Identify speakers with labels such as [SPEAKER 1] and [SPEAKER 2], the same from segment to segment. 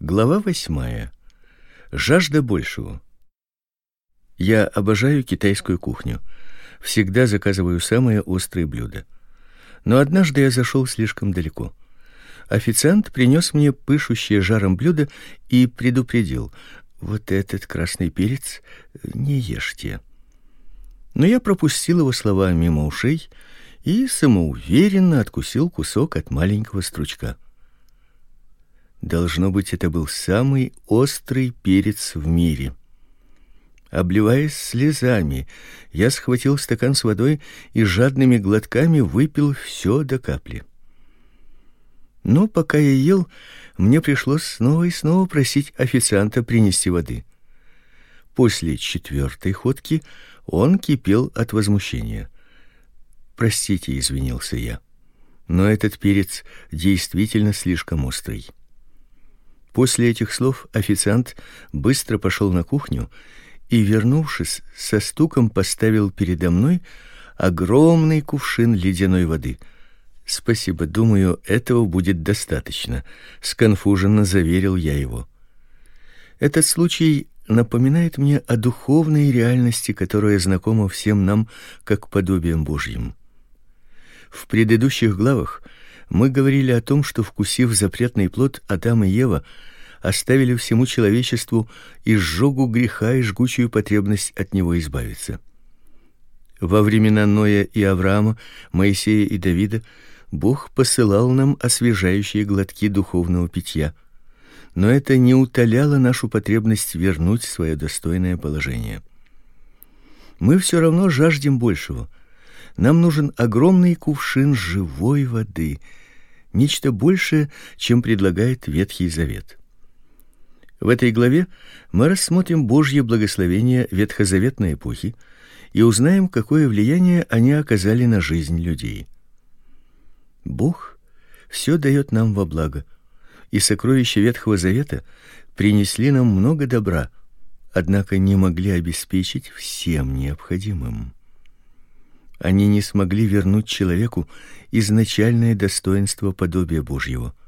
[SPEAKER 1] Глава восьмая. Жажда большего. Я обожаю китайскую кухню. Всегда заказываю самые острые блюда. Но однажды я зашел слишком далеко. Официант принес мне пышущее жаром блюдо и предупредил: "Вот этот красный перец не ешьте". Но я пропустил его слова мимо ушей и самоуверенно откусил кусок от маленького стручка. Должно быть, это был самый острый перец в мире. Обливаясь слезами, я схватил стакан с водой и жадными глотками выпил все до капли. Но пока я ел, мне пришлось снова и снова просить официанта принести воды. После четвертой ходки он кипел от возмущения. "Простите", извинился я. "Но этот перец действительно слишком острый". После этих слов официант быстро пошел на кухню и, вернувшись, со стуком поставил передо мной огромный кувшин ледяной воды. Спасибо, думаю, этого будет достаточно, сконфуженно заверил я его. Этот случай напоминает мне о духовной реальности, которая знакома всем нам как подобием Божьим. В предыдущих главах мы говорили о том, что вкусив запретный плод, Адам и Ева оставили всему человечеству изжогу греха и жгучую потребность от него избавиться. Во времена Ноя и Авраама, Моисея и Давида Бог посылал нам освежающие глотки духовного питья, но это не утоляло нашу потребность вернуть свое достойное положение. Мы все равно жаждем большего. Нам нужен огромный кувшин живой воды, нечто большее, чем предлагает Ветхий Завет. В этой главе мы рассмотрим Божье благословение ветхозаветной эпохи и узнаем, какое влияние они оказали на жизнь людей. Бог все дает нам во благо, и сокровища Ветхого Завета принесли нам много добра, однако не могли обеспечить всем необходимым. Они не смогли вернуть человеку изначальное достоинство подобия Божьего –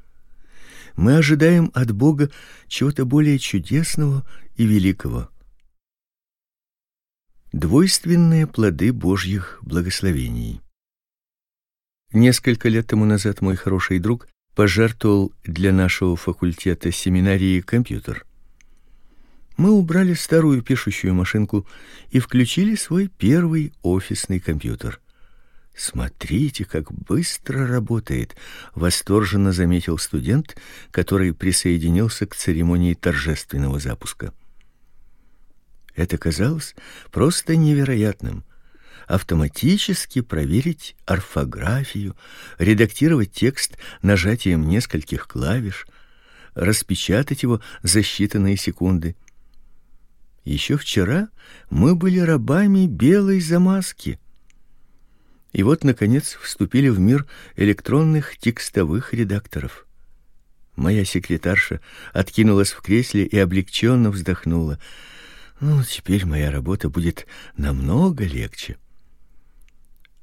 [SPEAKER 1] мы ожидаем от Бога чего-то более чудесного и великого. Двойственные плоды Божьих благословений. Несколько лет тому назад мой хороший друг пожертвовал для нашего факультета семинарии компьютер. Мы убрали старую пишущую машинку и включили свой первый офисный компьютер. Смотрите, как быстро работает, восторженно заметил студент, который присоединился к церемонии торжественного запуска. Это казалось просто невероятным. Автоматически проверить орфографию, редактировать текст нажатием нескольких клавиш, распечатать его за считанные секунды. Еще вчера мы были рабами белой замазки. И вот наконец вступили в мир электронных текстовых редакторов. Моя секретарша откинулась в кресле и облегченно вздохнула. Ну, теперь моя работа будет намного легче.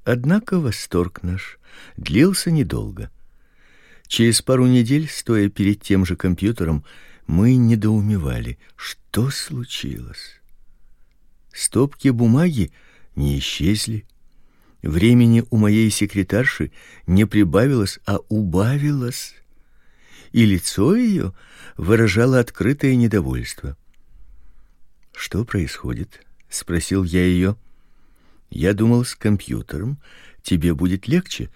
[SPEAKER 1] Однако восторг наш длился недолго. Через пару недель, стоя перед тем же компьютером, мы недоумевали, что случилось. Стопки бумаги не исчезли, Времени у моей секретарши не прибавилось, а убавилось, и лицо ее выражало открытое недовольство. Что происходит? спросил я ее. Я думал, с компьютером тебе будет легче.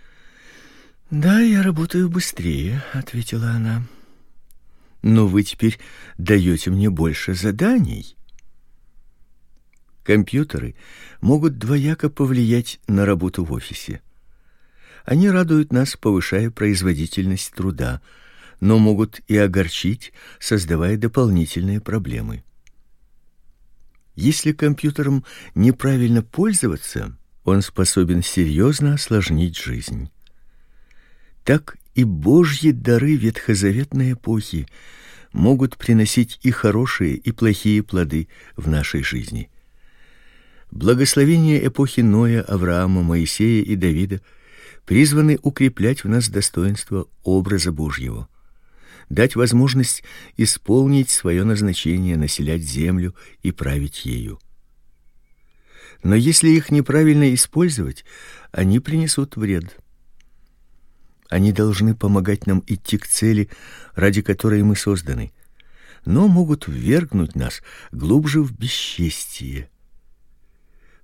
[SPEAKER 1] Да, я работаю быстрее, ответила она. Но вы теперь даете мне больше заданий. Компьютеры могут двояко повлиять на работу в офисе. Они радуют нас, повышая производительность труда, но могут и огорчить, создавая дополнительные проблемы. Если компьютером неправильно пользоваться, он способен серьезно осложнить жизнь. Так и Божьи дары ветхозаветной эпохи могут приносить и хорошие, и плохие плоды в нашей жизни. Благословения эпохи Ноя, Авраама, Моисея и Давида призваны укреплять в нас достоинство образа Божьего. дать возможность исполнить свое назначение населять землю и править ею. Но если их неправильно использовать, они принесут вред. Они должны помогать нам идти к цели, ради которой мы созданы, но могут ввергнуть нас глубже в бесчестие.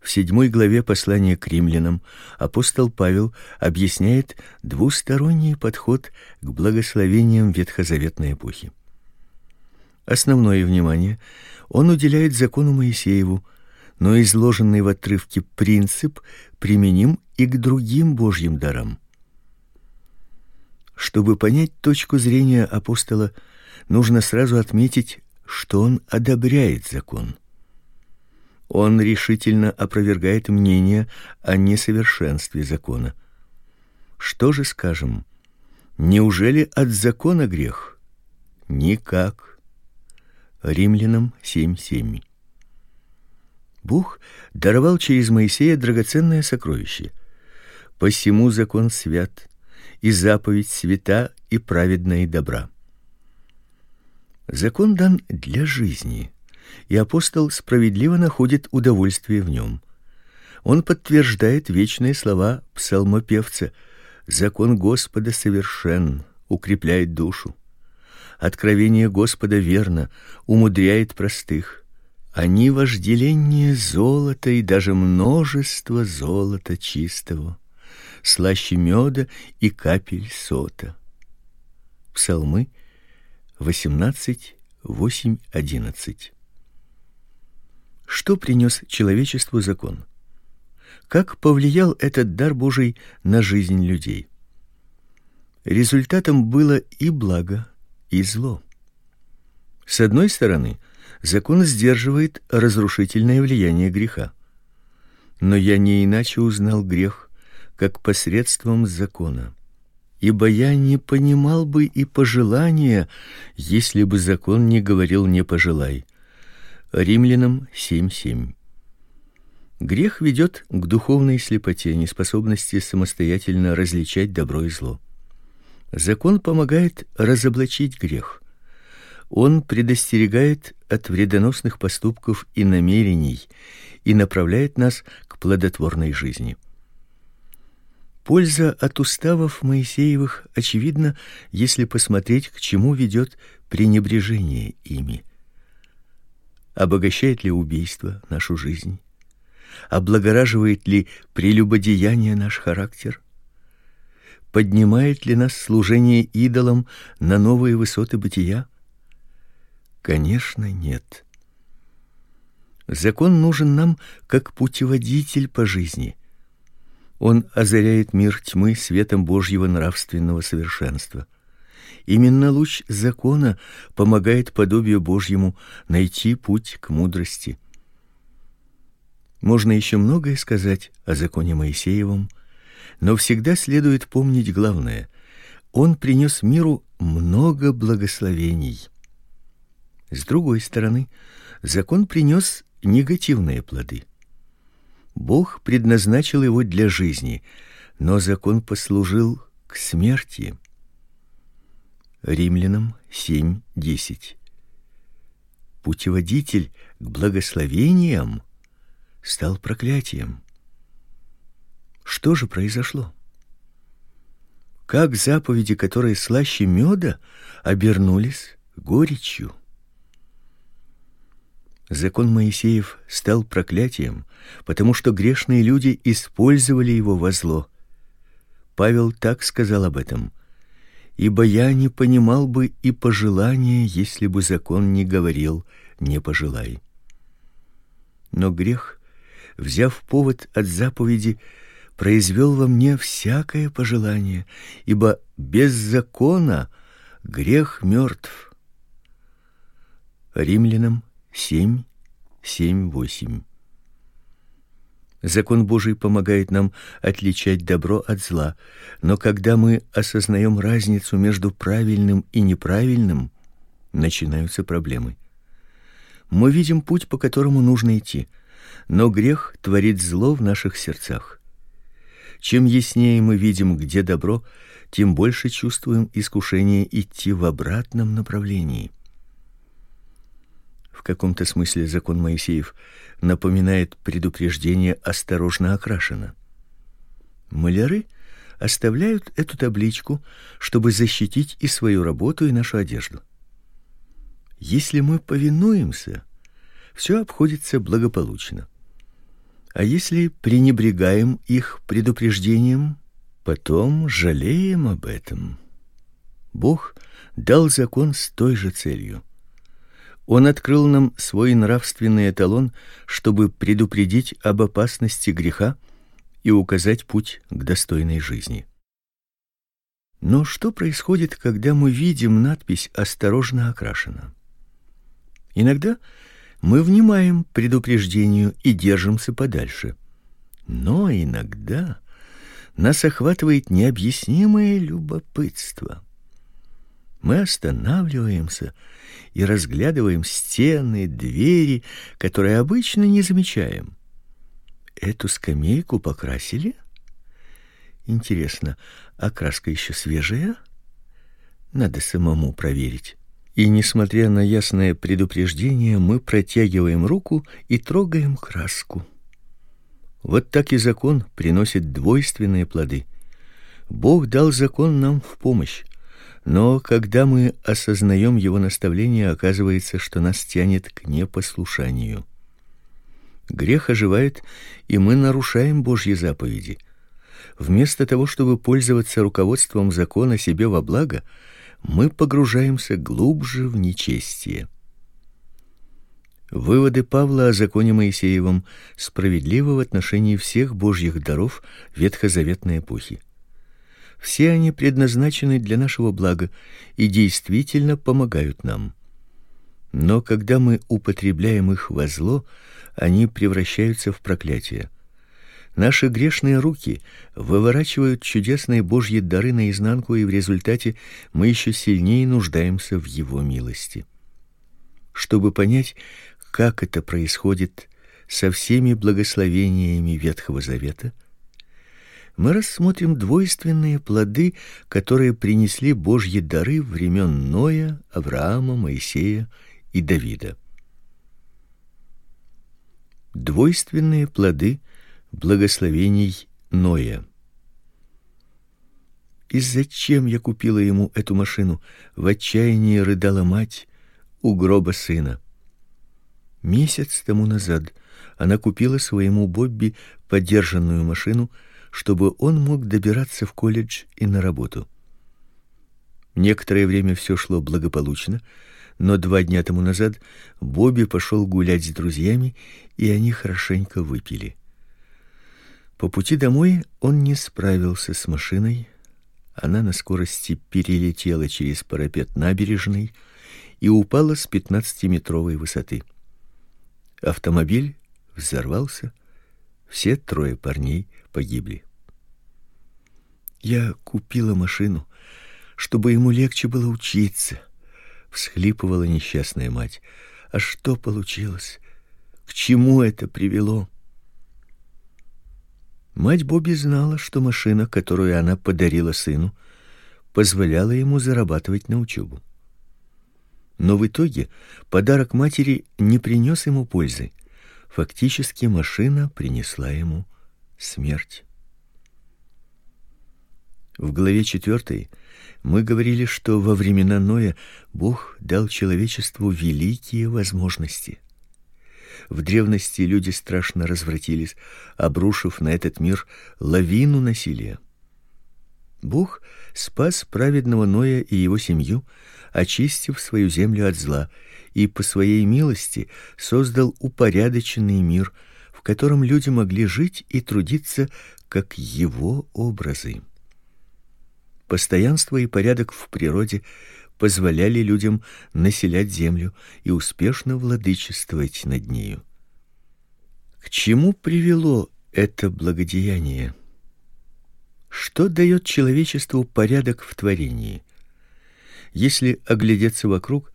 [SPEAKER 1] В седьмой главе послания к римлянам апостол Павел объясняет двусторонний подход к благословениям ветхозаветной эпохи. Основное внимание он уделяет закону Моисееву, но изложенный в отрывке принцип применим и к другим Божьим дарам. Чтобы понять точку зрения апостола, нужно сразу отметить, что он одобряет закон. Он решительно опровергает мнение о несовершенстве закона. Что же скажем? Неужели от закона грех? Никак. Римлянам 7:7. Бог даровал через Моисея драгоценное сокровище. Посему закон свят, и заповедь свята и праведна и добра. Закон дан для жизни, и апостол справедливо находит удовольствие в нем. Он подтверждает вечные слова псалмопевца: "Закон Господа совершен, укрепляет душу. Откровение Господа верно, умудряет простых. Они вожделение золота и даже множество золота чистого, слаще меда и капель сота". Псалмы 18 8 11. Что принес человечеству закон? Как повлиял этот дар Божий на жизнь людей? Результатом было и благо, и зло. С одной стороны, закон сдерживает разрушительное влияние греха. Но я не иначе узнал грех, как посредством закона ибо я не понимал бы и пожелания, если бы закон не говорил не пожелай. Римлянам 7:7. Грех ведет к духовной слепоте, неспособности самостоятельно различать добро и зло. Закон помогает разоблачить грех. Он предостерегает от вредоносных поступков и намерений и направляет нас к плодотворной жизни. Польза от уставов Моисеевых очевидна, если посмотреть, к чему ведет пренебрежение ими. Обогащает ли убийство нашу жизнь? Облагораживает ли прелюбодеяние наш характер? Поднимает ли нас служение идолам на новые высоты бытия? Конечно, нет. Закон нужен нам как путеводитель по жизни – он озаряет мир тьмы светом Божьего нравственного совершенства. Именно луч закона помогает подобию Божьему найти путь к мудрости. Можно еще многое сказать о законе Моисеевом, но всегда следует помнить главное: он принес миру много благословений. С другой стороны, закон принес негативные плоды. Бог предназначил его для жизни, но закон послужил к смерти. Римлянам 7:10. Путеводитель к благословениям стал проклятием. Что же произошло? Как заповеди, которые слаще меда, обернулись горечью? Закон Моисеев стал проклятием, потому что грешные люди использовали его во зло. Павел так сказал об этом: ибо я не понимал бы и пожелания, если бы закон не говорил: не пожелай. Но грех, взяв повод от заповеди, произвел во мне всякое пожелание, ибо без закона грех мертв. Римлянам 7, 7, 8. Закон Божий помогает нам отличать добро от зла, но когда мы осознаем разницу между правильным и неправильным, начинаются проблемы. Мы видим путь, по которому нужно идти, но грех творит зло в наших сердцах. Чем яснее мы видим, где добро, тем больше чувствуем искушение идти в обратном направлении. Каком-то смысле закон Моисеев напоминает предупреждение осторожно окрашено. Маляры оставляют эту табличку, чтобы защитить и свою работу, и нашу одежду. Если мы повинуемся, все обходится благополучно. А если пренебрегаем их предупреждением, потом жалеем об этом. Бог дал закон с той же целью. Он открыл нам свой нравственный эталон, чтобы предупредить об опасности греха и указать путь к достойной жизни. Но что происходит, когда мы видим надпись осторожно окрашена? Иногда мы внимаем предупреждению и держимся подальше. Но иногда нас охватывает необъяснимое любопытство. Мы останавливаемся и разглядываем стены, двери, которые обычно не замечаем. Эту скамейку покрасили? Интересно, а краска еще свежая? Надо самому проверить. И несмотря на ясное предупреждение, мы протягиваем руку и трогаем краску. Вот так и закон приносит двойственные плоды. Бог дал закон нам в помощь. Но когда мы осознаем его наставление, оказывается, что нас тянет к непослушанию. Грех оживает, и мы нарушаем Божьи заповеди. Вместо того, чтобы пользоваться руководством закона себе во благо, мы погружаемся глубже в нечестие. Выводы Павла о законе Моисеевом справедливы в отношении всех божьих даров ветхозаветной эпохи. Все они предназначены для нашего блага и действительно помогают нам. Но когда мы употребляем их во зло, они превращаются в проклятие. Наши грешные руки выворачивают чудесные Божьи дары наизнанку, и в результате мы еще сильнее нуждаемся в его милости. Чтобы понять, как это происходит со всеми благословениями Ветхого Завета, мы рассмотрим двойственные плоды, которые принесли Божьи дары времен Ноя, Авраама, Моисея и Давида. Двойственные плоды благословений Ноя. И зачем я купила ему эту машину? В отчаянии рыдала мать у гроба сына. Месяц тому назад она купила своему Бобби подержанную машину, чтобы он мог добираться в колледж и на работу. Некоторое время все шло благополучно, но два дня тому назад Бобби пошел гулять с друзьями, и они хорошенько выпили. По пути домой он не справился с машиной. Она на скорости перелетела через парапет набережной и упала с пятнадцатиметровой высоты. Автомобиль взорвался, все трое парней погибли. Я купила машину, чтобы ему легче было учиться, всхлипывала несчастная мать. А что получилось? К чему это привело? Мать Бобби знала, что машина, которую она подарила сыну, позволяла ему зарабатывать на учебу. Но в итоге подарок матери не принес ему пользы. Фактически машина принесла ему смерть. В главе 4 мы говорили, что во времена Ноя Бог дал человечеству великие возможности. В древности люди страшно развратились, обрушив на этот мир лавину насилия. Бог спас праведного Ноя и его семью, очистив свою землю от зла, и по своей милости создал упорядоченный мир, в котором люди могли жить и трудиться как его образы. Постоянство и порядок в природе позволяли людям населять землю и успешно владычествовать над нею. К чему привело это благодеяние? Что дает человечеству порядок в творении? Если оглядеться вокруг,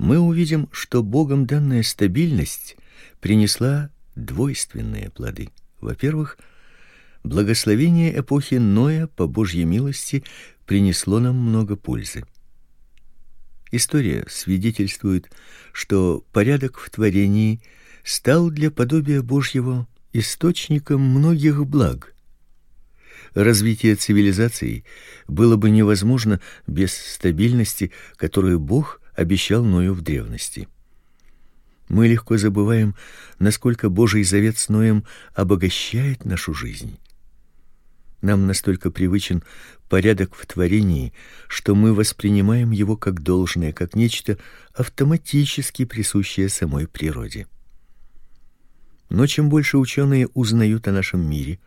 [SPEAKER 1] мы увидим, что Богом данная стабильность принесла двойственные плоды. Во-первых, Благословение эпохи Ноя по Божьей милости принесло нам много пользы. История свидетельствует, что порядок в творении стал для подобия Божьего источником многих благ. Развитие цивилизации было бы невозможно без стабильности, которую Бог обещал Ною в древности. Мы легко забываем, насколько Божий завет с Ноем обогащает нашу жизнь. Нам настолько привычен порядок в творении, что мы воспринимаем его как должное, как нечто автоматически присущее самой природе. Но чем больше ученые узнают о нашем мире,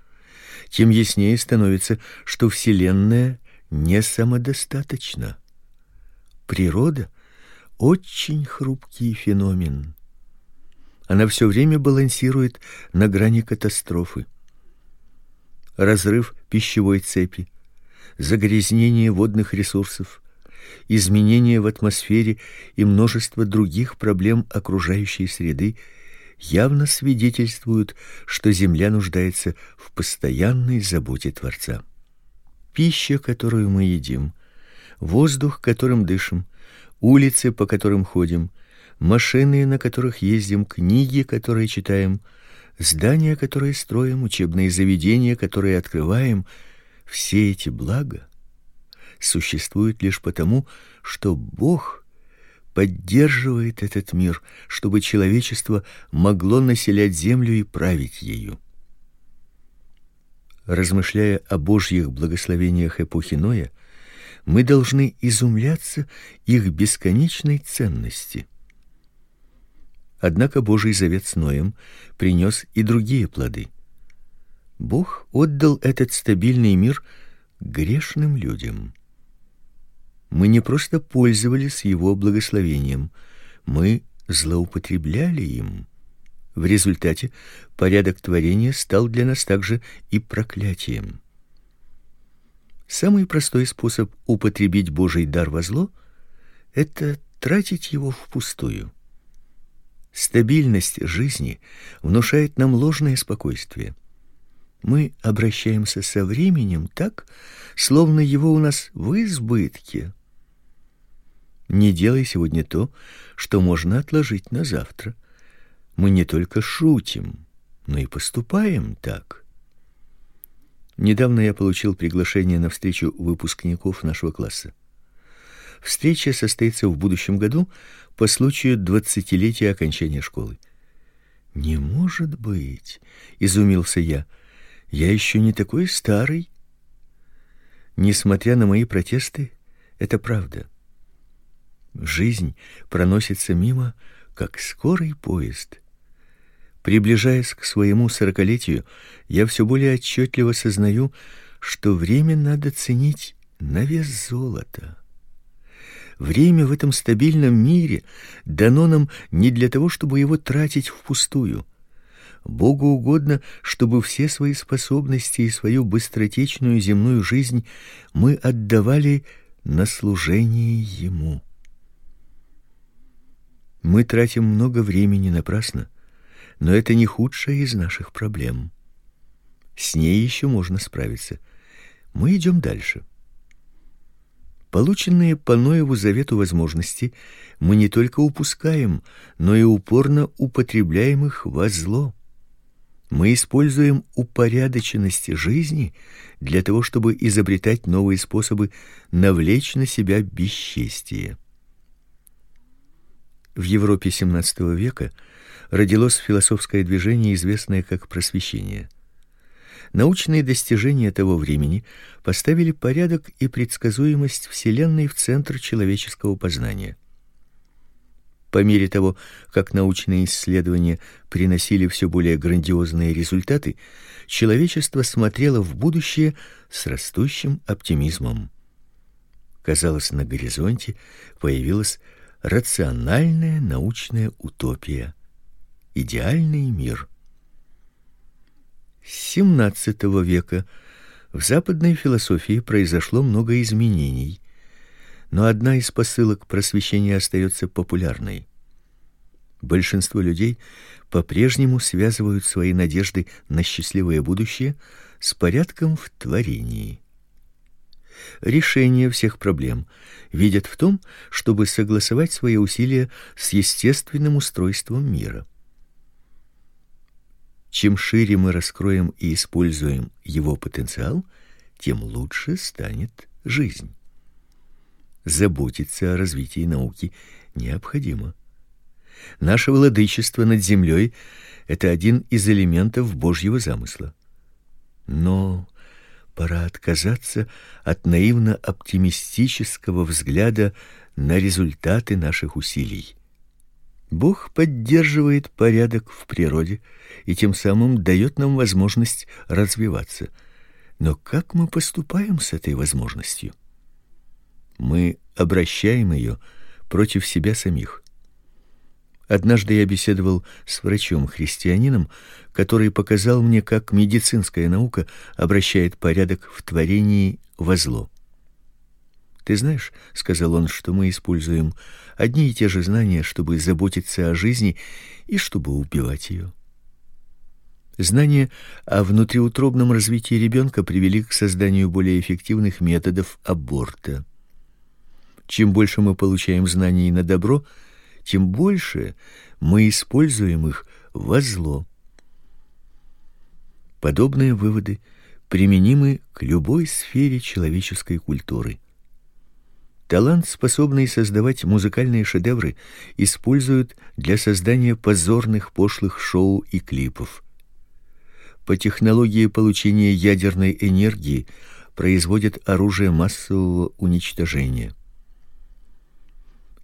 [SPEAKER 1] тем яснее становится, что вселенная не самодостаточна. Природа очень хрупкий феномен. Она все время балансирует на грани катастрофы. Разрыв пищевой цепи, загрязнение водных ресурсов, изменения в атмосфере и множество других проблем окружающей среды явно свидетельствуют, что земля нуждается в постоянной заботе Творца. Пища, которую мы едим, воздух, которым дышим, улицы, по которым ходим, машины, на которых ездим, книги, которые читаем, здания, которые строим, учебные заведения, которые открываем, все эти блага существуют лишь потому, что Бог поддерживает этот мир, чтобы человечество могло населять землю и править ею. Размышляя о Божьих благословениях эпохи Ноя, мы должны изумляться их бесконечной ценности. Однако Божий завет с Ноем принес и другие плоды. Бог отдал этот стабильный мир грешным людям. Мы не просто пользовались его благословением, мы злоупотребляли им. В результате порядок творения стал для нас также и проклятием. Самый простой способ употребить Божий дар во зло это тратить его впустую. Стабильность жизни внушает нам ложное спокойствие. Мы обращаемся со временем так, словно его у нас в избытке. Не делай сегодня то, что можно отложить на завтра. Мы не только шутим, но и поступаем так. Недавно я получил приглашение на встречу выпускников нашего класса. Встреча состоится в будущем году по случаю двадцатилетия окончания школы. Не может быть, изумился я. Я еще не такой старый. Несмотря на мои протесты, это правда. Жизнь проносится мимо, как скорый поезд. Приближаясь к своему сорокалетию, я все более отчетливо сознаю, что время надо ценить на вес золота. Время в этом стабильном мире дано нам не для того, чтобы его тратить впустую. Богу угодно, чтобы все свои способности и свою быстротечную земную жизнь мы отдавали на служение ему. Мы тратим много времени напрасно, но это не худшая из наших проблем. С ней еще можно справиться. Мы идем дальше. Полученные по Ноеву завету возможности мы не только упускаем, но и упорно употребляем их во зло. Мы используем упорядоченность жизни для того, чтобы изобретать новые способы навлечь на себя бесчестие. В Европе XVII века родилось философское движение, известное как просвещение. Научные достижения того времени поставили порядок и предсказуемость вселенной в центр человеческого познания. По мере того, как научные исследования приносили все более грандиозные результаты, человечество смотрело в будущее с растущим оптимизмом. Казалось, на горизонте появилась рациональная научная утопия, идеальный мир. С XVII века в западной философии произошло много изменений, но одна из посылок просвещения остается популярной. Большинство людей по-прежнему связывают свои надежды на счастливое будущее с порядком в творении. Решение всех проблем видят в том, чтобы согласовать свои усилия с естественным устройством мира. Чем шире мы раскроем и используем его потенциал, тем лучше станет жизнь. Заботиться о развитии науки необходимо. Наше владычество над землей — это один из элементов Божьего замысла. Но пора отказаться от наивно-оптимистического взгляда на результаты наших усилий. Бог поддерживает порядок в природе и тем самым дает нам возможность развиваться. Но как мы поступаем с этой возможностью? Мы обращаем ее против себя самих. Однажды я беседовал с врачом-христианином, который показал мне, как медицинская наука обращает порядок в творении во зло. Ты знаешь, сказал он, что мы используем одни и те же знания, чтобы заботиться о жизни и чтобы убивать ее. Знания о внутриутробном развитии ребенка привели к созданию более эффективных методов аборта. Чем больше мы получаем знаний на добро, тем больше мы используем их во зло. Подобные выводы применимы к любой сфере человеческой культуры. Талант, способный создавать музыкальные шедевры, используют для создания позорных пошлых шоу и клипов. По технологии получения ядерной энергии производят оружие массового уничтожения.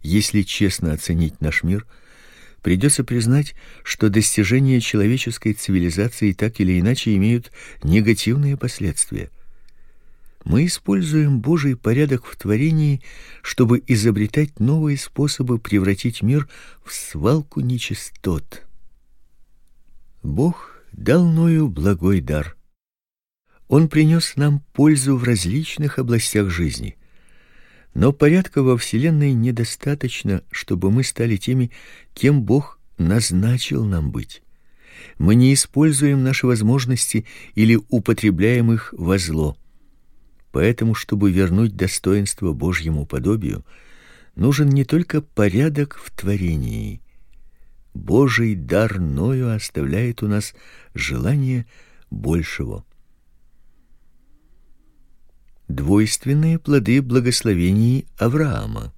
[SPEAKER 1] Если честно оценить наш мир, придется признать, что достижения человеческой цивилизации так или иначе имеют негативные последствия. Мы используем Божий порядок в творении, чтобы изобретать новые способы превратить мир в свалку нечистот. Бог дал Ною благой дар. Он принес нам пользу в различных областях жизни. Но порядка во вселенной недостаточно, чтобы мы стали теми, кем Бог назначил нам быть. Мы не используем наши возможности или употребляем их во зло. Поэтому, чтобы вернуть достоинство Божьему подобию, нужен не только порядок в творении. Божий дар Ною оставляет у нас желание большего двойственные плоды благословений Авраама.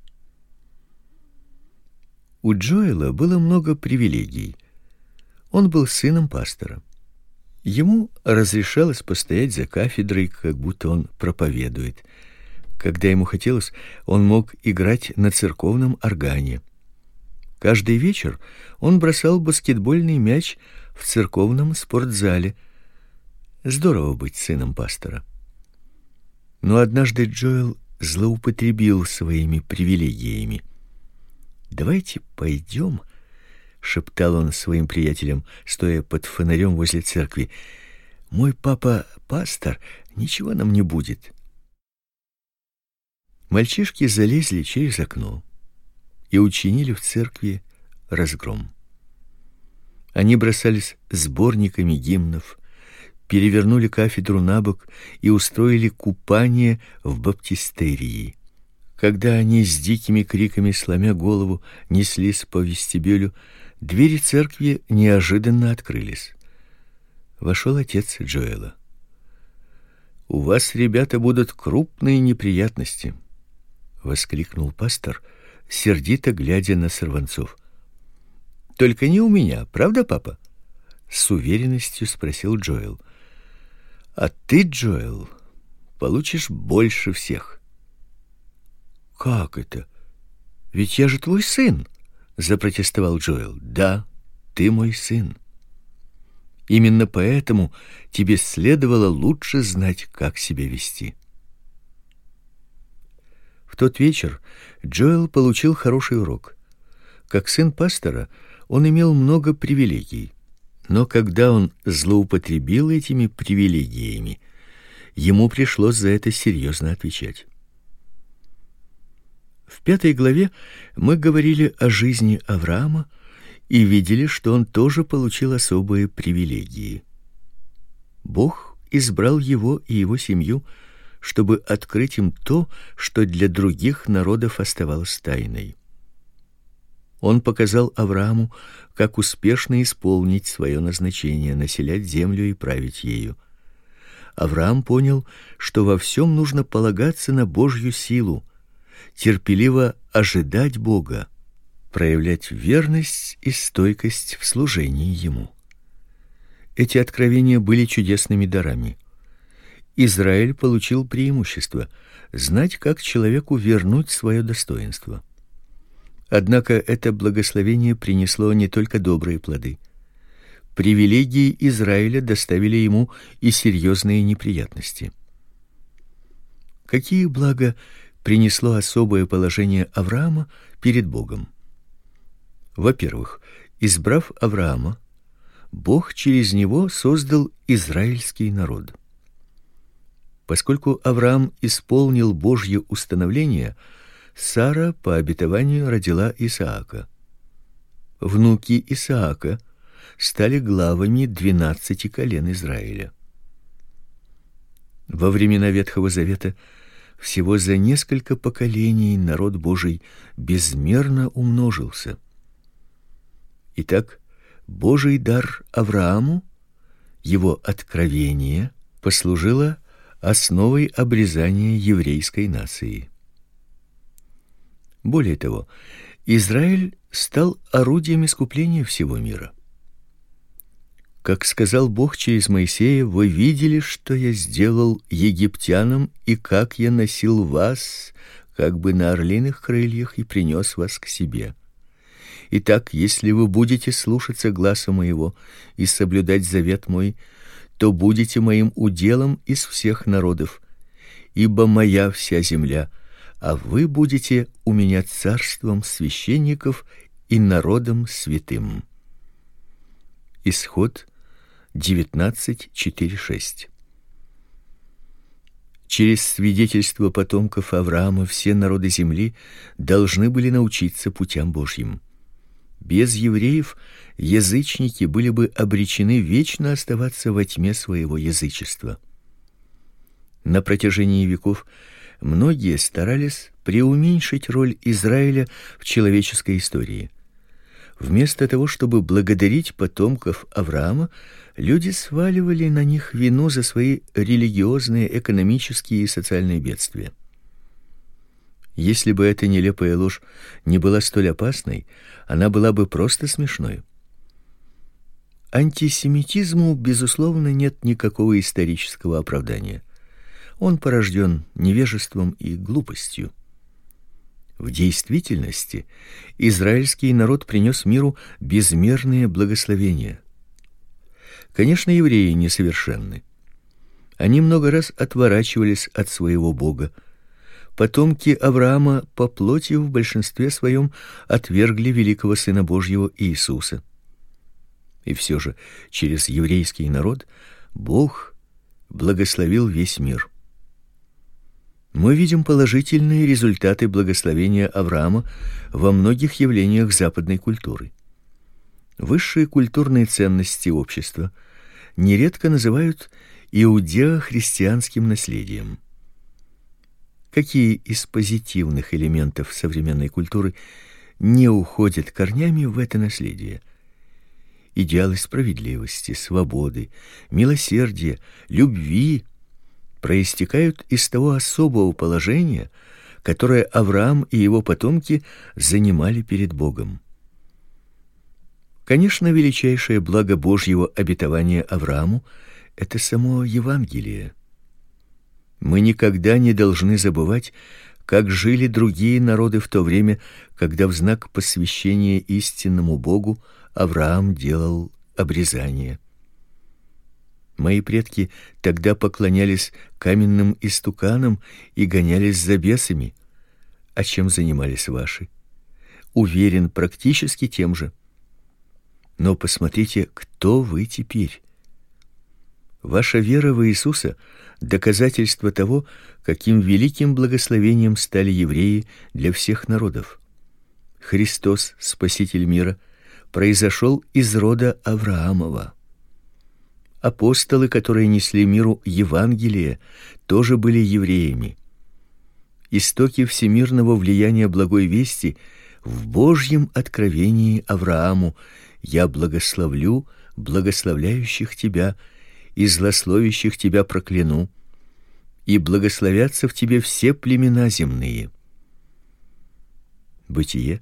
[SPEAKER 1] У Джоэла было много привилегий. Он был сыном пастора. Ему разрешалось постоять за кафедрой, как будто он проповедует. Когда ему хотелось, он мог играть на церковном органе. Каждый вечер он бросал баскетбольный мяч в церковном спортзале. Здорово быть сыном пастора. Но однажды Джоэл злоупотребил своими привилегиями. Давайте пойдем, шептал он своим приятелям, стоя под фонарем возле церкви. Мой папа пастор, ничего нам не будет. Мальчишки залезли через окно и учинили в церкви разгром. Они бросались сборниками гимнов, перевернули кафедру на бок и устроили купание в баптистерии. Когда они с дикими криками сломя голову неслись по вестибюлю, двери церкви неожиданно открылись. Вошел отец Джоэла. У вас, ребята, будут крупные неприятности, воскликнул пастор, сердито глядя на сорванцов. Только не у меня, правда, папа? с уверенностью спросил Джоэл. А ты, Джоэл, получишь больше всех. Как это? Ведь я же твой сын, запротестовал Джоэл. Да, ты мой сын. Именно поэтому тебе следовало лучше знать, как себя вести. В тот вечер Джоэл получил хороший урок. Как сын пастора, он имел много привилегий. Но когда он злоупотребил этими привилегиями, ему пришлось за это серьезно отвечать. В пятой главе мы говорили о жизни Авраама и видели, что он тоже получил особые привилегии. Бог избрал его и его семью, чтобы открыть им то, что для других народов оставалось тайной. Он показал Аврааму, как успешно исполнить свое назначение населять землю и править ею. Авраам понял, что во всем нужно полагаться на Божью силу, терпеливо ожидать Бога, проявлять верность и стойкость в служении ему. Эти откровения были чудесными дарами. Израиль получил преимущество знать, как человеку вернуть свое достоинство. Однако это благословение принесло не только добрые плоды. Привилегии Израиля доставили ему и серьезные неприятности. Какие блага принесло особое положение Авраама перед Богом? Во-первых, избрав Авраама, Бог через него создал израильский народ. Поскольку Авраам исполнил Божье установление, Сара по обетованию родила Исаака. Внуки Исаака стали главами двенадцати колен Израиля. Во времена Ветхого Завета всего за несколько поколений народ Божий безмерно умножился. Итак, Божий дар Аврааму, его откровение, послужило основой обрезания еврейской нации. Более того, Израиль стал орудием искупления всего мира. Как сказал Бог через Моисея: "Вы видели, что я сделал египтянам и как я носил вас, как бы на орлиных крыльях и принес вас к себе". Итак, если вы будете слушаться гласа моего и соблюдать завет мой, то будете моим уделом из всех народов, ибо моя вся земля а вы будете у меня царством священников и народом святым. Исход 19:4-6. Через свидетельство потомков Авраама все народы земли должны были научиться путям Божьим. Без евреев язычники были бы обречены вечно оставаться во тьме своего язычества. На протяжении веков многие старались преуменьшить роль Израиля в человеческой истории. Вместо того, чтобы благодарить потомков Авраама, люди сваливали на них вину за свои религиозные, экономические и социальные бедствия. Если бы эта нелепая ложь не была столь опасной, она была бы просто смешной. Антисемитизму безусловно нет никакого исторического оправдания. Он порожден невежеством и глупостью. В действительности израильский народ принес миру безмерные благословения. Конечно, евреи несовершенны. Они много раз отворачивались от своего Бога. Потомки Авраама по плоти в большинстве своем отвергли великого сына Божьего Иисуса. И все же через еврейский народ Бог благословил весь мир мы видим положительные результаты благословения Авраама во многих явлениях западной культуры. Высшие культурные ценности общества нередко называют иудео-христианским наследием. Какие из позитивных элементов современной культуры не уходят корнями в это наследие? Идеалы справедливости, свободы, милосердия, любви проистекают из того особого положения, которое Авраам и его потомки занимали перед Богом. Конечно, величайшее благо Божьего обетования Аврааму это само Евангелие. Мы никогда не должны забывать, как жили другие народы в то время, когда в знак посвящения истинному Богу Авраам делал обрезание. Мои предки тогда поклонялись каменным истуканам и гонялись за бесами. А чем занимались ваши? Уверен, практически тем же. Но посмотрите, кто вы теперь. Ваша вера в Иисуса доказательство того, каким великим благословением стали евреи для всех народов. Христос, спаситель мира, произошел из рода Авраамова. Апостолы, которые несли миру Евангелие, тоже были евреями. Истоки всемирного влияния благой вести в Божьем откровении Аврааму: "Я благословлю благословляющих тебя, и злословящих тебя прокляну, и благословятся в тебе все племена земные". Бытие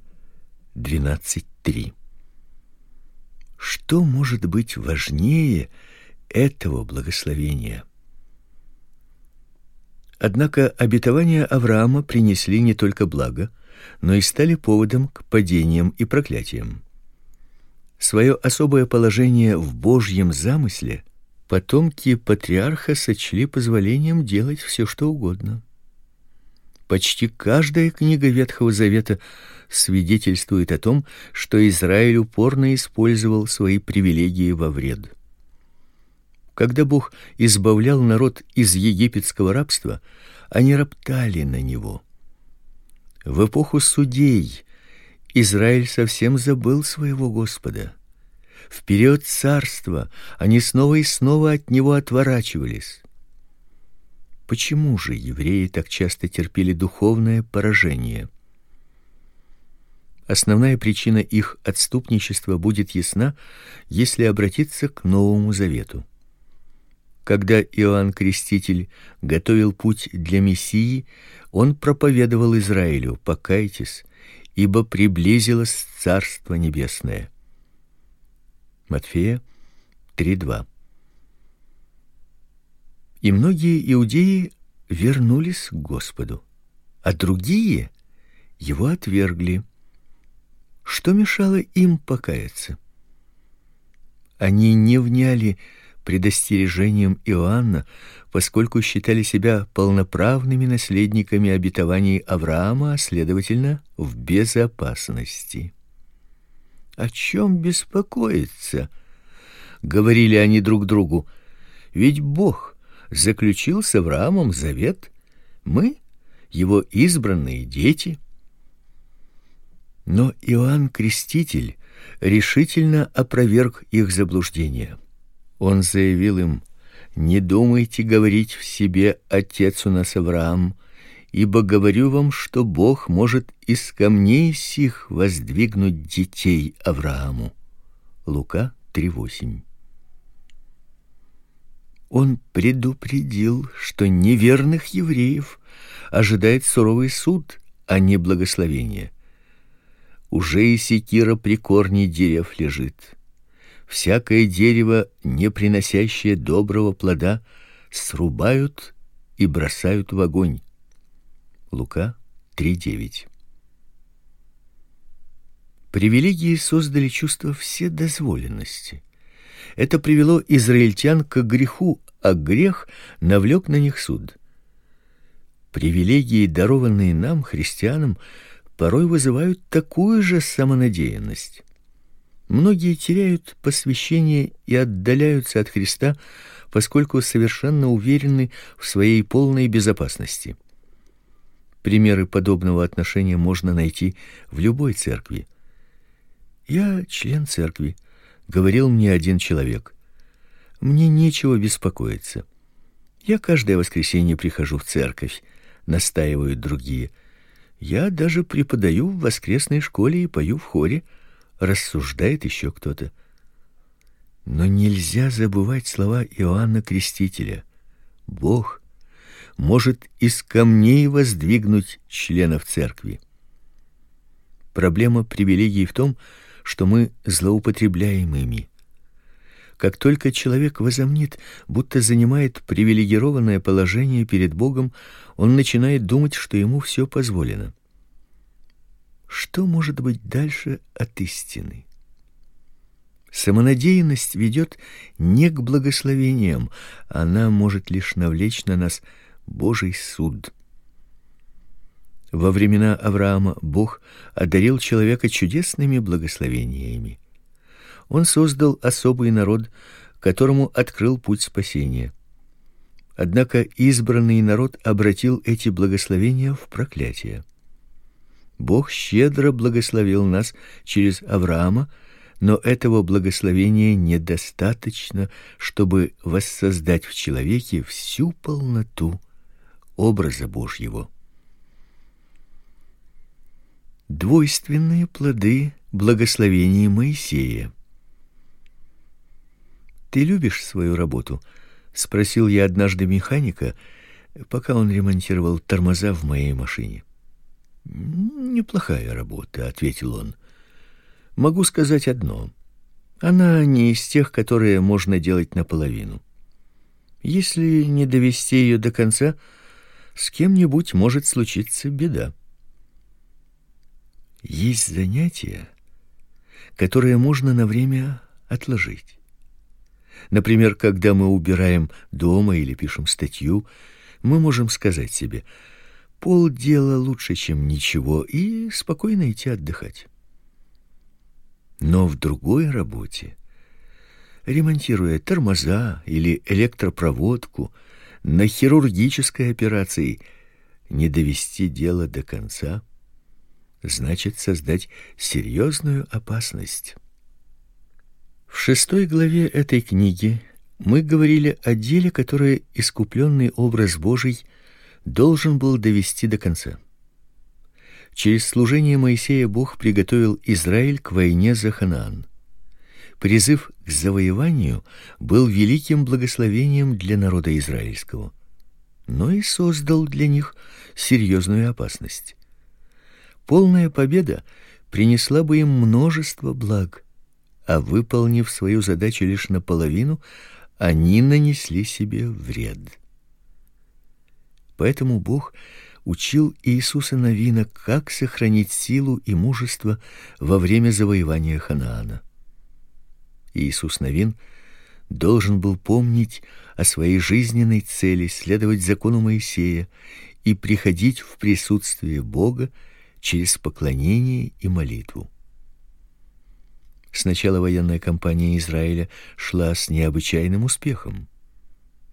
[SPEAKER 1] 12:3. Что может быть важнее этого благословения? Однако обетования Авраама принесли не только благо, но и стали поводом к падениям и проклятиям. Свое особое положение в Божьем замысле потомки патриарха сочли позволением делать все, что угодно. Почти каждая книга Ветхого Завета свидетельствует о том, что Израиль упорно использовал свои привилегии во вред. Когда Бог избавлял народ из египетского рабства, они роптали на него. В эпоху судей Израиль совсем забыл своего Господа. В период царства они снова и снова от него отворачивались. Почему же евреи так часто терпели духовное поражение? Основная причина их отступничества будет ясна, если обратиться к Новому Завету. Когда Иоанн Креститель готовил путь для Мессии, он проповедовал Израилю: "Покайтесь, ибо приблизилось Царство небесное". Матфея 3:2. И многие иудеи вернулись к Господу, а другие его отвергли. Что мешало им покаяться? Они не вняли предостережениям Иоанна, поскольку считали себя полноправными наследниками обетований Авраама, а следовательно, в безопасности. О чем беспокоиться? говорили они друг другу. Ведь Бог заключил с Авраамом завет, мы его избранные дети. Но Иоанн Креститель решительно опроверг их заблуждение. Он заявил им: "Не думайте говорить в себе: отец у нас Авраам, ибо говорю вам, что Бог может из камней сих воздвигнуть детей Аврааму". Лука 3:8. Он предупредил, что неверных евреев ожидает суровый суд, а не благословение. Уже и секира при корне дерев лежит. Всякое дерево, не приносящее доброго плода, срубают и бросают в огонь. Лука 3:9. Привилегии создали чувство вседозволенности. Это привело израильтян к греху, а грех навлек на них суд. Привилегии, дарованные нам, христианам, порой вызывают такую же самонадеянность. Многие теряют посвящение и отдаляются от Христа, поскольку совершенно уверены в своей полной безопасности. Примеры подобного отношения можно найти в любой церкви. Я член церкви, говорил мне один человек. Мне нечего беспокоиться. Я каждое воскресенье прихожу в церковь, настаивают другие. Я даже преподаю в воскресной школе и пою в хоре, рассуждает еще кто-то. Но нельзя забывать слова Иоанна Крестителя. Бог может из камней воздвигнуть членов церкви. Проблема привилегий в том, что мы злоупотребляем ими. Как только человек возомнит, будто занимает привилегированное положение перед Богом, он начинает думать, что ему все позволено. Что может быть дальше от истины? Самонадеянность ведет не к благословениям, она может лишь навлечь на нас Божий суд. Во времена Авраама Бог одарил человека чудесными благословениями. Он создал особый народ, которому открыл путь спасения. Однако избранный народ обратил эти благословения в проклятие. Бог щедро благословил нас через Авраама, но этого благословения недостаточно, чтобы воссоздать в человеке всю полноту образа Божьего. Двойственные плоды благословения Моисея. Ты любишь свою работу? спросил я однажды механика, пока он ремонтировал тормоза в моей машине. Неплохая работа, ответил он. Могу сказать одно: она не из тех, которые можно делать наполовину. Если не довести ее до конца, с кем-нибудь может случиться беда. Есть занятия, которые можно на время отложить. Например, когда мы убираем дома или пишем статью, мы можем сказать себе: полдела лучше, чем ничего, и спокойно идти отдыхать. Но в другой работе, ремонтируя тормоза или электропроводку, на хирургической операции не довести дело до конца значит создать серьезную опасность. В шестой главе этой книги мы говорили о деле, которое искупленный образ Божий должен был довести до конца. Через служение Моисея Бог приготовил Израиль к войне за Ханаан. Призыв к завоеванию был великим благословением для народа израильского, но и создал для них серьезную опасность. Полная победа принесла бы им множество благ, а выполнив свою задачу лишь наполовину, они нанесли себе вред. Поэтому Бог учил Иисуса Навина, как сохранить силу и мужество во время завоевания Ханаана. Иисус Навин должен был помнить о своей жизненной цели, следовать закону Моисея и приходить в присутствие Бога через поклонение и молитву. Сначала военная кампания Израиля шла с необычайным успехом.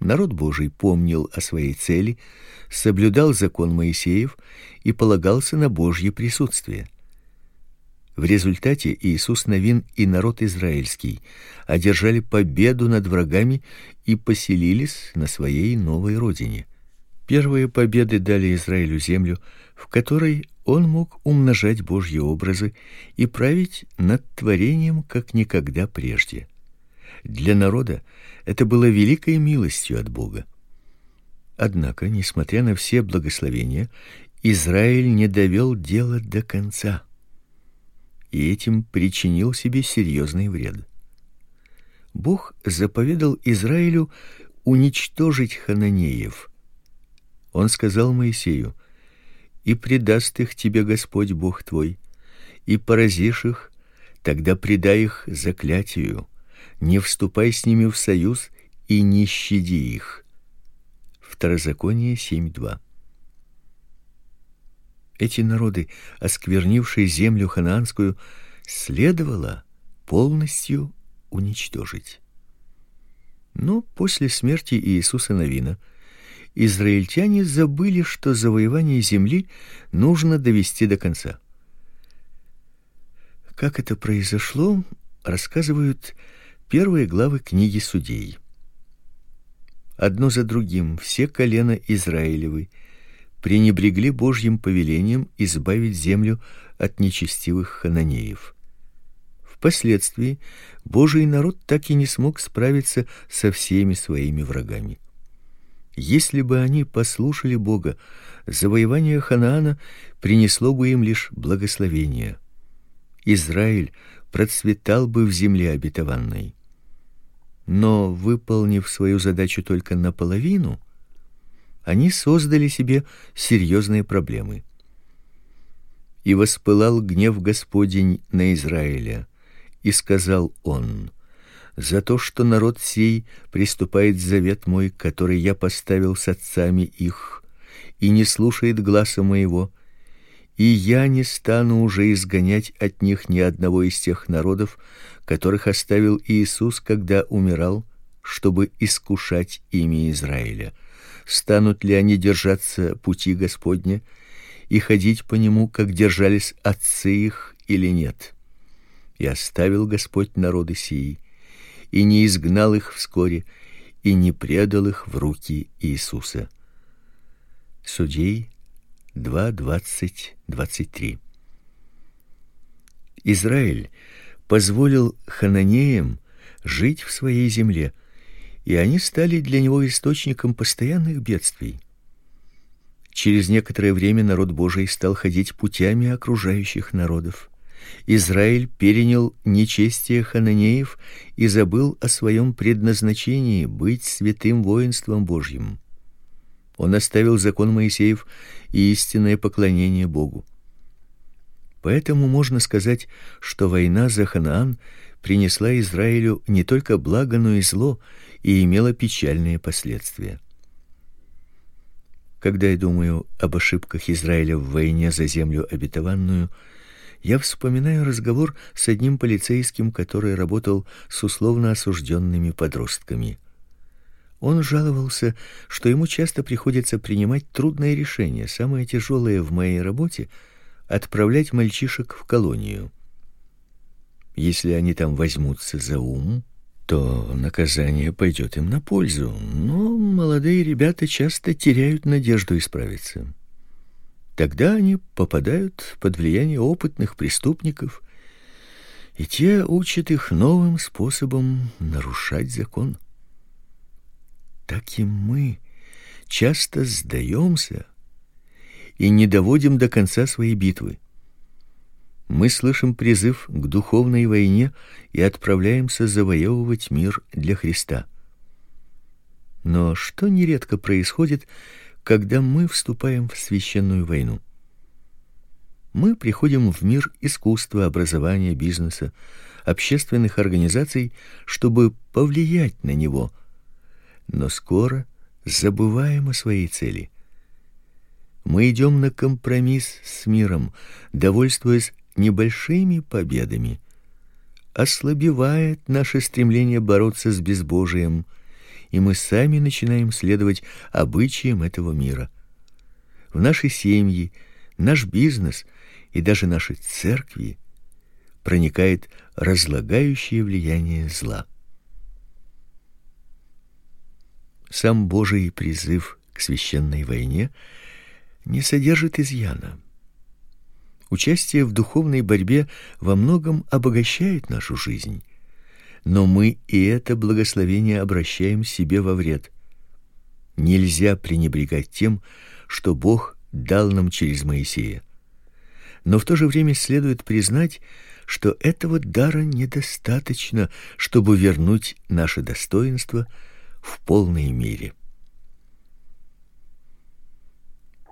[SPEAKER 1] Народ Божий помнил о своей цели, соблюдал закон Моисеев и полагался на Божье присутствие. В результате Иисус Навин и народ израильский одержали победу над врагами и поселились на своей новой родине. Первые победы дали Израилю землю, в которой он мог умножать Божьи образы и править над творением как никогда прежде. Для народа это было великой милостью от Бога. Однако, несмотря на все благословения, Израиль не довел дело до конца и этим причинил себе серьезный вред. Бог заповедал Израилю уничтожить хананеев. Он сказал Моисею: "И предаст их тебе Господь Бог твой, и поразишь их, тогда предай их заклятию, не вступай с ними в союз и не щади их". Второзаконие 7:2 эти народы, осквернившие землю ханаанскую, следовало полностью уничтожить. Но после смерти Иисуса Навина израильтяне забыли, что завоевание земли нужно довести до конца. Как это произошло, рассказывают первые главы книги Судей. Одно за другим все колена Израилевы пренебрегли Божьим повелением избавить землю от нечестивых хананеев. Впоследствии Божий народ так и не смог справиться со всеми своими врагами. Если бы они послушали Бога, завоевание Ханаана принесло бы им лишь благословение. Израиль процветал бы в земле обетованной. Но выполнив свою задачу только наполовину, они создали себе серьезные проблемы. И воспылал гнев Господень на Израиля, и сказал он: за то, что народ сей приступает завет мой, который я поставил с отцами их, и не слушает гласа моего, и я не стану уже изгонять от них ни одного из тех народов, которых оставил Иисус, когда умирал, чтобы искушать ими Израиля станут ли они держаться пути Господня и ходить по нему, как держались отцы их или нет. И оставил Господь народы сии, и не изгнал их вскоре, и не предал их в руки Иисуса. Судей 2:20-23. Израиль позволил хананеям жить в своей земле, и они стали для него источником постоянных бедствий. Через некоторое время народ Божий стал ходить путями окружающих народов. Израиль перенял нечестие хананеев и забыл о своем предназначении быть святым воинством Божьим. Он оставил закон Моисеев и истинное поклонение Богу. Поэтому можно сказать, что война за Ханаан принесла Израилю не только благо, но и зло и имела печальные последствия. Когда я думаю об ошибках Израиля в войне за землю обетованную, я вспоминаю разговор с одним полицейским, который работал с условно осужденными подростками. Он жаловался, что ему часто приходится принимать трудные решения. Самое тяжелое в моей работе отправлять мальчишек в колонию. Если они там возьмутся за ум, то наказание пойдет им на пользу. Но молодые ребята часто теряют надежду исправиться. Тогда они попадают под влияние опытных преступников, и те учат их новым способом нарушать закон. Так и мы часто сдаемся и не доводим до конца своей битвы. Мы слышим призыв к духовной войне и отправляемся завоевывать мир для Христа. Но что нередко происходит, когда мы вступаем в священную войну? Мы приходим в мир искусства, образования, бизнеса, общественных организаций, чтобы повлиять на него – но скоро забываем о своей цели. Мы идем на компромисс с миром, довольствуясь небольшими победами. Ослабевает наше стремление бороться с безбожием, и мы сами начинаем следовать обычаям этого мира. В нашей семье, наш бизнес и даже наши церкви проникает разлагающее влияние зла. Сам Божий призыв к священной войне не содержит изъяна. Участие в духовной борьбе во многом обогащает нашу жизнь, но мы и это благословение обращаем себе во вред. Нельзя пренебрегать тем, что Бог дал нам через Моисея. Но в то же время следует признать, что этого дара недостаточно, чтобы вернуть наше достоинство – в полной мере.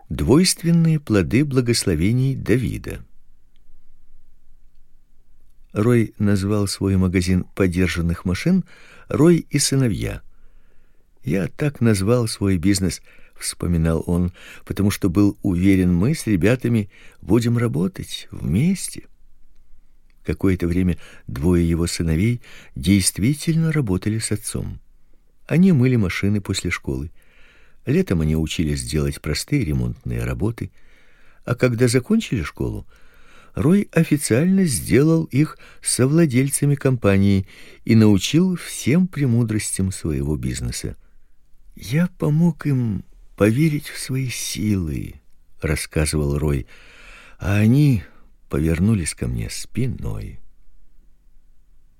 [SPEAKER 1] Двойственные плоды благословений Давида. Рой назвал свой магазин подержанных машин Рой и сыновья. Я так назвал свой бизнес, вспоминал он, потому что был уверен, мы с ребятами будем работать вместе. Какое-то время двое его сыновей действительно работали с отцом. Они мыли машины после школы. Летом они учились делать простые ремонтные работы, а когда закончили школу, Рой официально сделал их совладельцами компании и научил всем премудростям своего бизнеса. Я помог им поверить в свои силы, рассказывал Рой, а они повернулись ко мне спиной.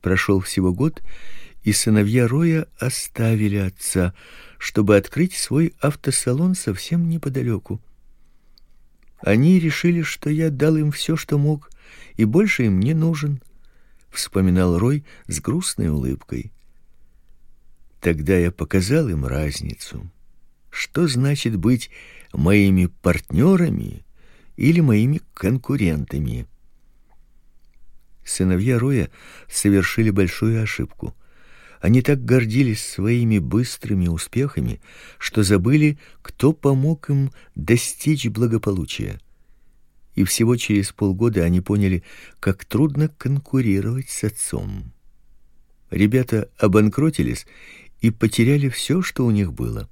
[SPEAKER 1] Прошел всего год, и сыновья Роя оставили отца, чтобы открыть свой автосалон совсем неподалеку. Они решили, что я дал им все, что мог, и больше им не нужен, вспоминал Рой с грустной улыбкой. Тогда я показал им разницу. Что значит быть моими партнерами или моими конкурентами? Сыновья Роя совершили большую ошибку. Они так гордились своими быстрыми успехами, что забыли, кто помог им достичь благополучия. И всего через полгода они поняли, как трудно конкурировать с отцом. Ребята обанкротились и потеряли все, что у них было.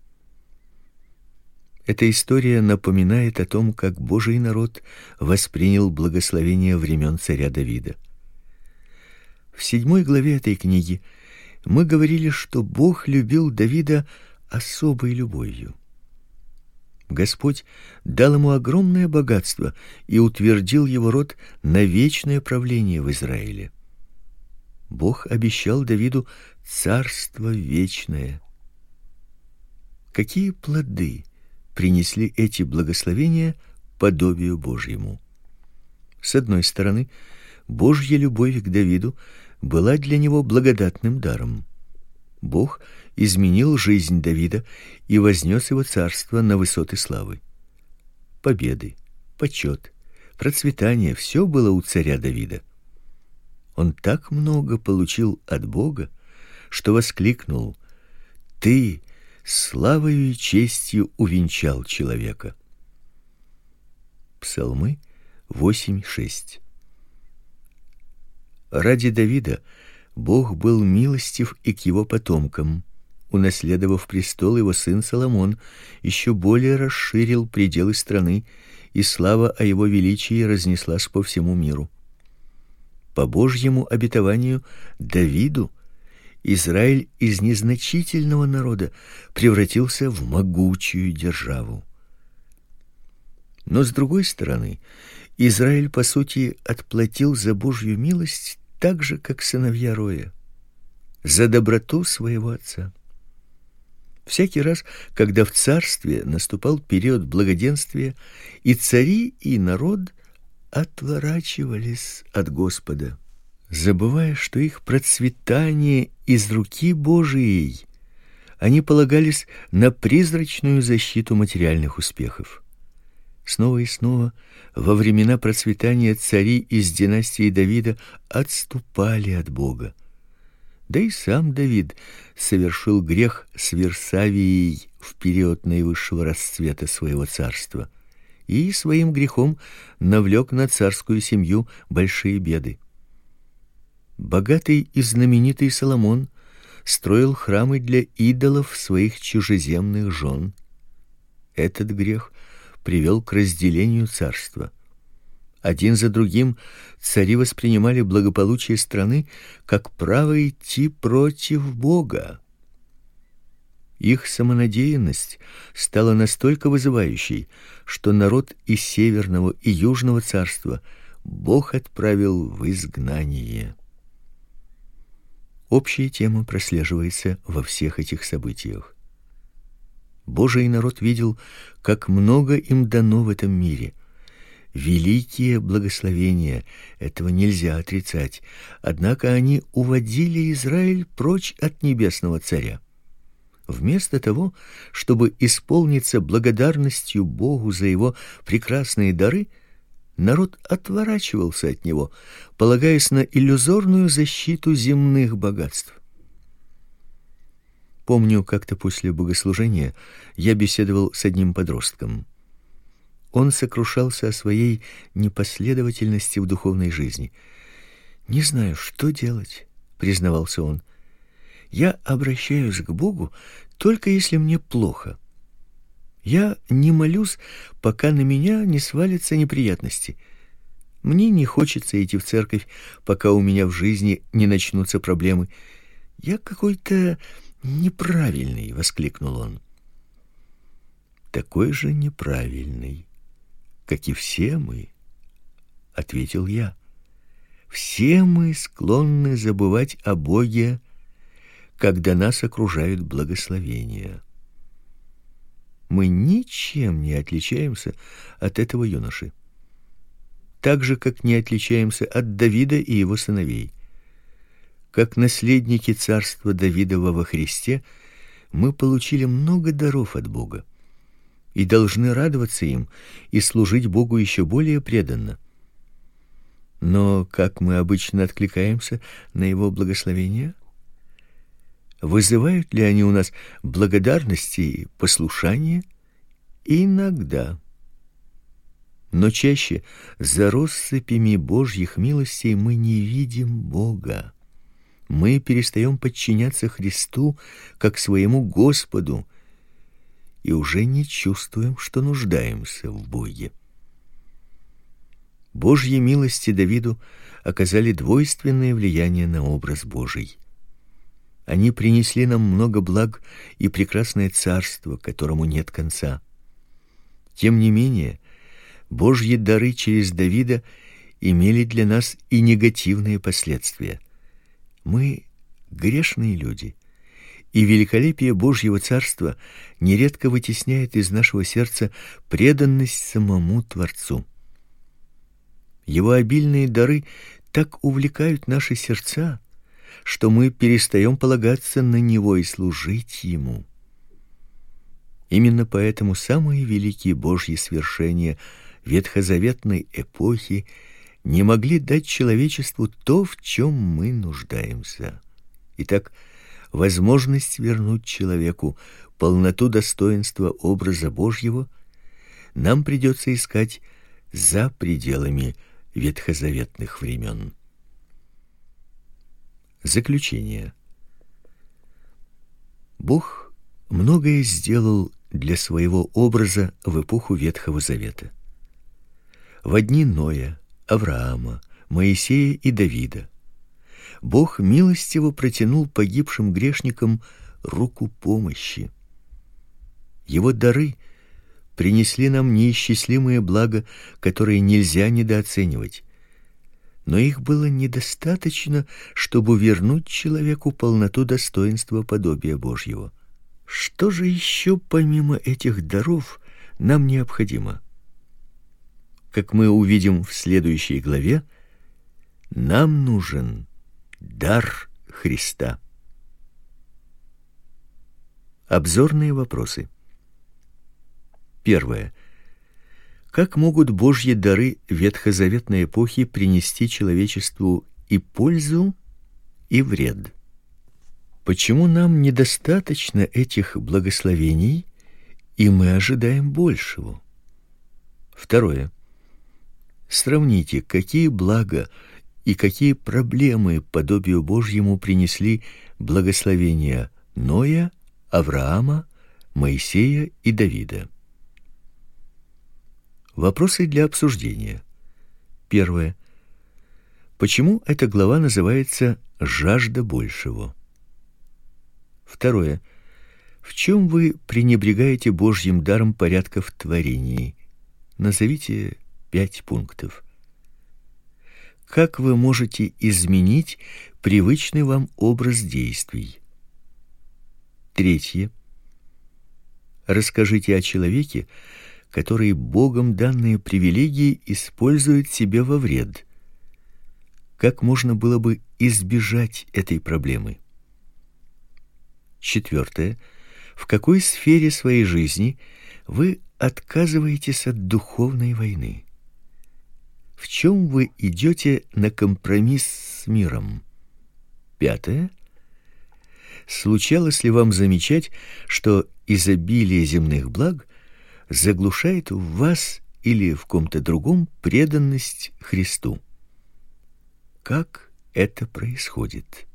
[SPEAKER 1] Эта история напоминает о том, как Божий народ воспринял благословение времен царя Давида. В седьмой главе этой книги мы говорили, что Бог любил Давида особой любовью. Господь дал ему огромное богатство и утвердил его род на вечное правление в Израиле. Бог обещал Давиду царство вечное. Какие плоды принесли эти благословения подобию Божьему? С одной стороны, Божья любовь к Давиду была для него благодатным даром. Бог изменил жизнь Давида и вознес его царство на высоты славы. Победы, почет, процветание все было у царя Давида. Он так много получил от Бога, что воскликнул: "Ты славою и честью увенчал человека". Псалмы 8:6. Ради Давида Бог был милостив и к его потомкам. Унаследовав престол, его сын Соломон еще более расширил пределы страны, и слава о его величии разнеслась по всему миру. По Божьему обетованию Давиду Израиль из незначительного народа превратился в могучую державу. Но с другой стороны, Израиль по сути отплатил за Божью милость так же, как сыновья Роя, за доброту своего отца. Всякий раз, когда в царстве наступал период благоденствия, и цари, и народ отворачивались от Господа, забывая, что их процветание из руки Божией. Они полагались на призрачную защиту материальных успехов. Снова и снова во времена процветания цари из династии Давида отступали от Бога. Да и сам Давид совершил грех с Версавией в период наивысшего расцвета своего царства и своим грехом навлек на царскую семью большие беды. Богатый и знаменитый Соломон строил храмы для идолов своих чужеземных жен. Этот грех привел к разделению царства. Один за другим цари воспринимали благополучие страны как право идти против Бога. Их самонадеянность стала настолько вызывающей, что народ из северного и южного царства Бог отправил в изгнание. Общая тема прослеживается во всех этих событиях. Божий народ видел, как много им дано в этом мире. Великие благословения, этого нельзя отрицать. Однако они уводили Израиль прочь от небесного царя. Вместо того, чтобы исполниться благодарностью Богу за его прекрасные дары, народ отворачивался от него, полагаясь на иллюзорную защиту земных богатств. Помню, как-то после богослужения я беседовал с одним подростком. Он сокрушался о своей непоследовательности в духовной жизни. Не знаю, что делать, признавался он. Я обращаюсь к Богу только если мне плохо. Я не молюсь, пока на меня не свалятся неприятности. Мне не хочется идти в церковь, пока у меня в жизни не начнутся проблемы. Я какой-то неправильный, воскликнул он. Такой же неправильный, как и все мы, ответил я. Все мы склонны забывать о Боге когда нас окружают благословения. Мы ничем не отличаемся от этого юноши. Так же, как не отличаемся от Давида и его сыновей. Как наследники царства Давидова во Христе, мы получили много даров от Бога и должны радоваться им и служить Богу еще более преданно. Но как мы обычно откликаемся на его благословения? Вызывают ли они у нас благодарности и послушание? Иногда. Но чаще за россыпями Божьих милостей мы не видим Бога. Мы перестаем подчиняться Христу как своему Господу и уже не чувствуем, что нуждаемся в Боге. Божьи милости Давиду оказали двойственное влияние на образ Божий. Они принесли нам много благ и прекрасное царство, которому нет конца. Тем не менее, Божьи дары через Давида имели для нас и негативные последствия. Мы грешные люди, и великолепие Божьего царства нередко вытесняет из нашего сердца преданность самому Творцу. Его обильные дары так увлекают наши сердца, что мы перестаем полагаться на него и служить ему. Именно поэтому самые великие Божьи свершения ветхозаветной эпохи не могли дать человечеству то, в чем мы нуждаемся. Итак, возможность вернуть человеку полноту достоинства образа Божьего нам придется искать за пределами ветхозаветных времен. Заключение. Бог многое сделал для своего образа в эпоху Ветхого Завета. В дни Ноя, Авраама, Моисея и Давида Бог милостиво протянул погибшим грешникам руку помощи. Его дары принесли нам неисчислимые блага, которые нельзя недооценивать. Но их было недостаточно, чтобы вернуть человеку полноту достоинства подобия Божьего. Что же еще помимо этих даров нам необходимо? Как мы увидим в следующей главе, нам нужен дар Христа. Обзорные вопросы. Первое. Как могут Божьи дары ветхозаветной эпохи принести человечеству и пользу, и вред? Почему нам недостаточно этих благословений, и мы ожидаем большего? Второе. Сравните, какие блага и какие проблемы подобию Божьему принесли благословения Ноя, Авраама, Моисея и Давида. Вопросы для обсуждения. Первое. Почему эта глава называется жажда большего? Второе. В чем вы пренебрегаете Божьим даром порядка в творении? Назовите пять пунктов. Как вы можете изменить привычный вам образ действий? Третье. Расскажите о человеке, который Богом данные привилегии использует себе во вред. Как можно было бы избежать этой проблемы? Четвертое. В какой сфере своей жизни вы отказываетесь от духовной войны? В чем вы идете на компромисс с миром? Пятое. Случалось ли вам замечать, что изобилие земных благ заглушает в вас или в ком-то другом преданность Христу. Как это происходит?